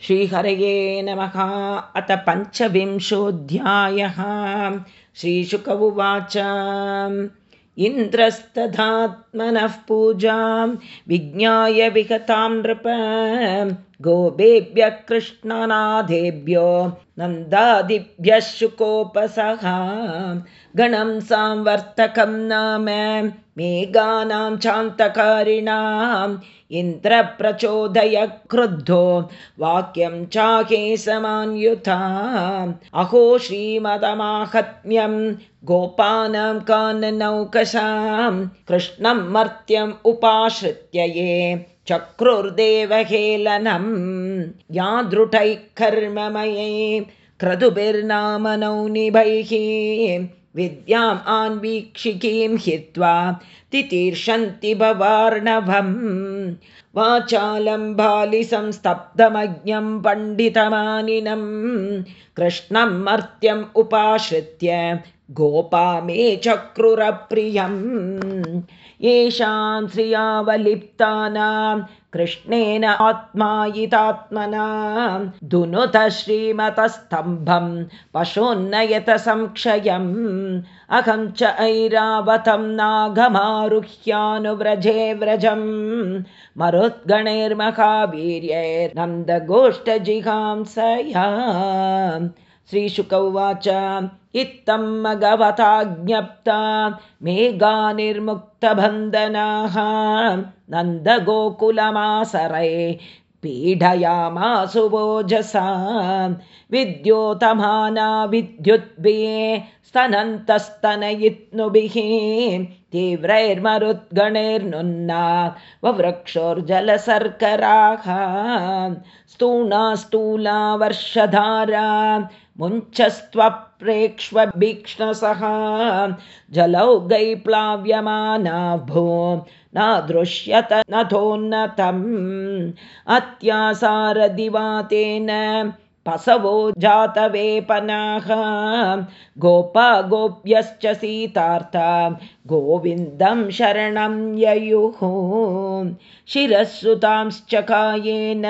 श्रीहरये नमः। अथ पञ्चविंशोऽध्यायः। श्रीशुक उवाच इन्द्रस्तधात्मनः पूजां विज्ञाय विहतां नृप। गोपेभ्यः कृष्णनाथेभ्यो नन्दादिभ्यः शुकोपसः गणं सांवर्तकं नाम मेघानां चान्तकारिणाम् इन्द्रप्रचोदय क्रुद्धो वाक्यं चाहे समान्युता। अहो श्रीमदमाहत्म्यं गोपानां काननौकशां कृष्णं मर्त्यम् उपाश्रित्य ये चक्रुर्देवहेलनं यादृढैः कर्ममये क्रतुभिर्नामनौनिभैः विद्याम् आन्वीक्षिकीं हित्वा तितीर्षन्ति भवार्णवम् वाचालं बालिसंस्तब्धमज्ञं पण्डितमानिनं। कृष्णं मर्त्यम् उपाश्रित्य गोपा मे चक्रुरप्रियम्। येषां श्रियावलिप्तानां कृष्णेन आत्मायितात्मना। दुनुत श्रीमतस्तम्भं पशोन्नयत संक्षयम् अहं च ऐरावतं नागमारुह्यानुव्रजे व्रजं मरुद्गणैर्महावीर्यैर्नन्दगोष्ठजिहांसया श्रीशुक उवाच इत्थं मगवता ज्ञप्ता मेघानिर्मुक्तबन्धनाः। नन्दगोकुलमासरे पीडयामासु वोजसा विद्योतमाना विद्युद्भिः स्तनन्तस्तनयित्नुभिः तीव्रैर्मरुद्गणैर्नुन्ना ववृक्षोर्जलशर्कराः स्तूणा स्थूला वर्षधारा मुञ्चस्त्वप्रेक्ष्वभीक्ष्णसः। जलौ गैप्लाव्यमाना भो न दृश्यत नथोन्नतम् अत्यासारदिवातेन पसवो जातवेपनाः। गोपा गोप्यश्च सीतार्था गोविन्दं शरणं ययुः। शिरःसुतांश्च कायेन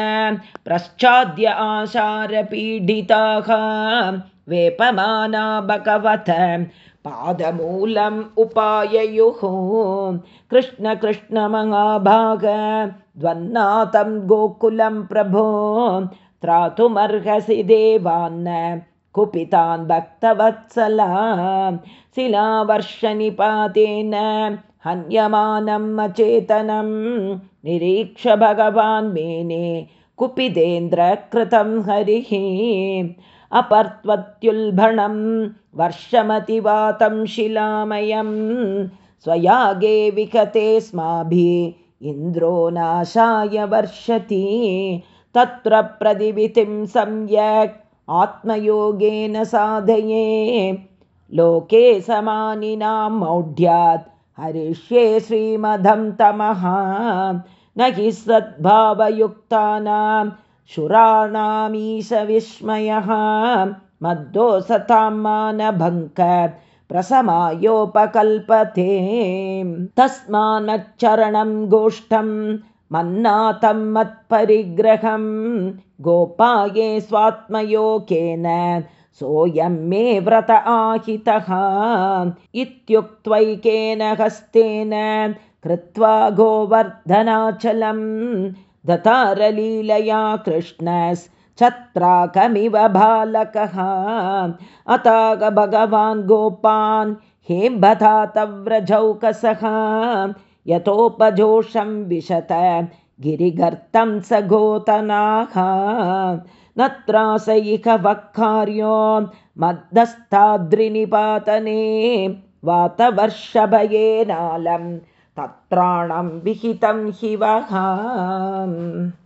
प्रश्चाद्य आशारपीडिताः। वेपमाना भगवत पादमूलम् उपाययुः। कृष्ण कृष्ण महाभाग द्वन्नाथं गोकुलं प्रभो त्रातुमर्हसि देवान्न कुपितान् भक्तवत्सला शिलावर्षनिपातेन हन्यमानम् अचेतनं निरीक्ष भगवान् मेने कुपितेन्द्रकृतं हरिः अपर्त्वत्युल्भणं वर्षमतिवातं शिलामयं स्वयागे विकते स्माभिः इन्द्रो नाशाय वर्षति तत्र प्रतिवितिं सम्यक् आत्मयोगेन साधये। लोके समानिनां मौढ्यात् हरिष्ये श्रीमदं तमः। न हि सद्भावयुक्तानां शुराणामीश विस्मयः। मद्दो सतां मानभङ्क प्रसमायोपकल्पते। तस्मान्नच्चरणं गोष्ठं मन्नातं मत्परिग्रहं गोपाये स्वात्मयोकेन सोऽयं मे व्रत आहितः इत्युक्त्वैकेन हस्तेन कृत्वा गोवर्धनाचलं दतारलीलया कृष्णश्चत्राकमिव बालकः। अताग भगवान् गोपान् हेम्बधातव्रजौकसः यतोपजोषं विशत गिरिगर्तं स गोतनाः। नत्रासैकवक्कार्यो मद्दस्ताद्रिनिपातने वातवर्षभयेनालं तत्राणं विहितं हि वः।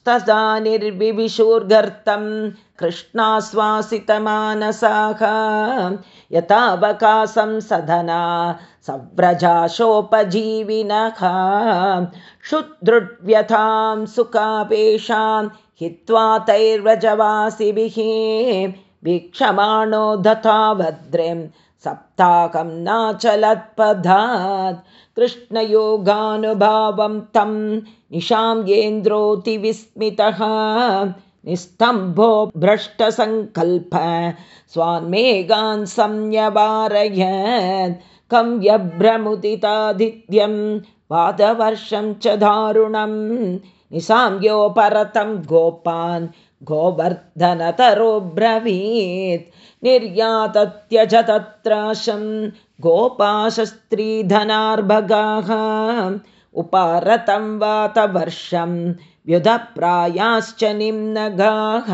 तदा निर्विविशुर्गर्तं कृष्णाश्वासितमानसाः यथावकाशं सदना सव्रजाशोपजीविनः क्षुद्रुड्व्यथां सुखापेशां हित्वा तैर्व्रजवासिभिः वीक्षमाणो दथा भद्रिं सप्ताहं नाचलत्पधात् कृष्णयोगानुभावं तं निशां येन्द्रोऽतिविस्मितः निस्तम्भो भ्रष्टसङ्कल्प स्वान्मेघान् संयवारयत् कं व्यभ्रमुदितादित्यं वादवर्षं च दारुणं। निसाम्योपरतं गोपान् गोवर्धनतरोब्रवीत्। निर्यातत्यज तत्राशं गोपाशस्त्रीधनार्भगाः। उपारतं वातवर्षं व्युधप्रायाश्च निम्नगाः।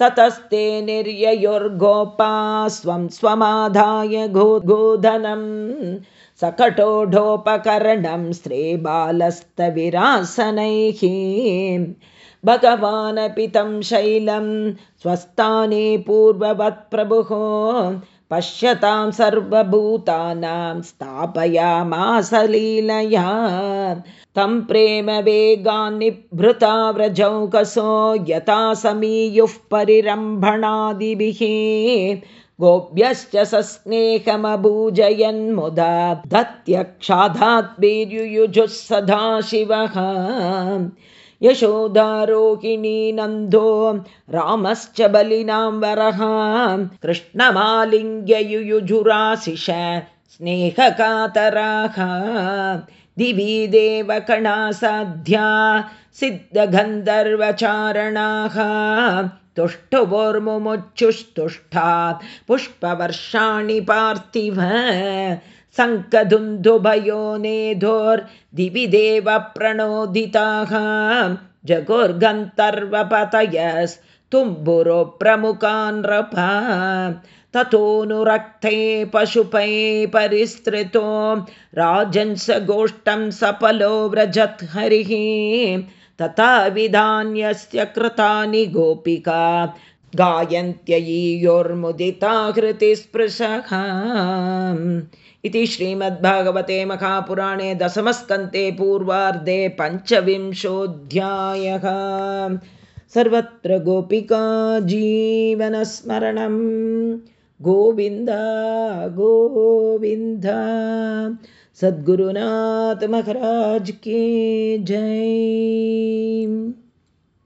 ततस्ते निर्ययोर्गोपा स्वं स्वमाधाय गोधनं सकटोढोपकरणं स्त्रीबालस्तविरासनैः। भगवानपि तं शैलं स्वस्थाने पूर्ववत्प्रभुः पश्यतां सर्वभूतानां स्थापयामास लीलया। तं प्रेम वेगान्निभृता व्रजौकसो यथा समीयुः परिरम्भणादिभिः। गोभ्यश्च सस्नेहमभूजयन्मुदा दत्यक्षाधाद्भिर्युयुजुः सदाशिवः यशोदारोहिणी नन्दो रामश्च बलिनां वरः कृष्णमालिङ्ग्ययुयुजुराशिष स्नेहकातराः दिवि देवकणासाध्या सिद्धगन्धर्वचारणाः तुष्टुवोर्मुमुच्छुस्तुष्टा पुष्पवर्षाणि पार्थिव सङ्कधुन्धुभयो नेधोर्दिवि देवप्रणोदिताः जगुर्गन्तर्वपतयस्तुम्बुरो प्रमुखान् रप ततोऽनुरक्ते पशुपै परिसृतो राजन्स गोष्ठं सफलो व्रजत् हरिः। तथा विधान्यस्य कृतानि गोपिका गायन्त्ययीयोर्मुदिता हृतिस्पृशः इति श्रीमद्भागवते महापुराणे दशमस्कन्ते पूर्वार्धे पञ्चविंशोऽध्यायः। सर्वत्र गोपिका जीवनस्मरणं गोविन्द गोविन्द। सद्गुरुनाथ के जय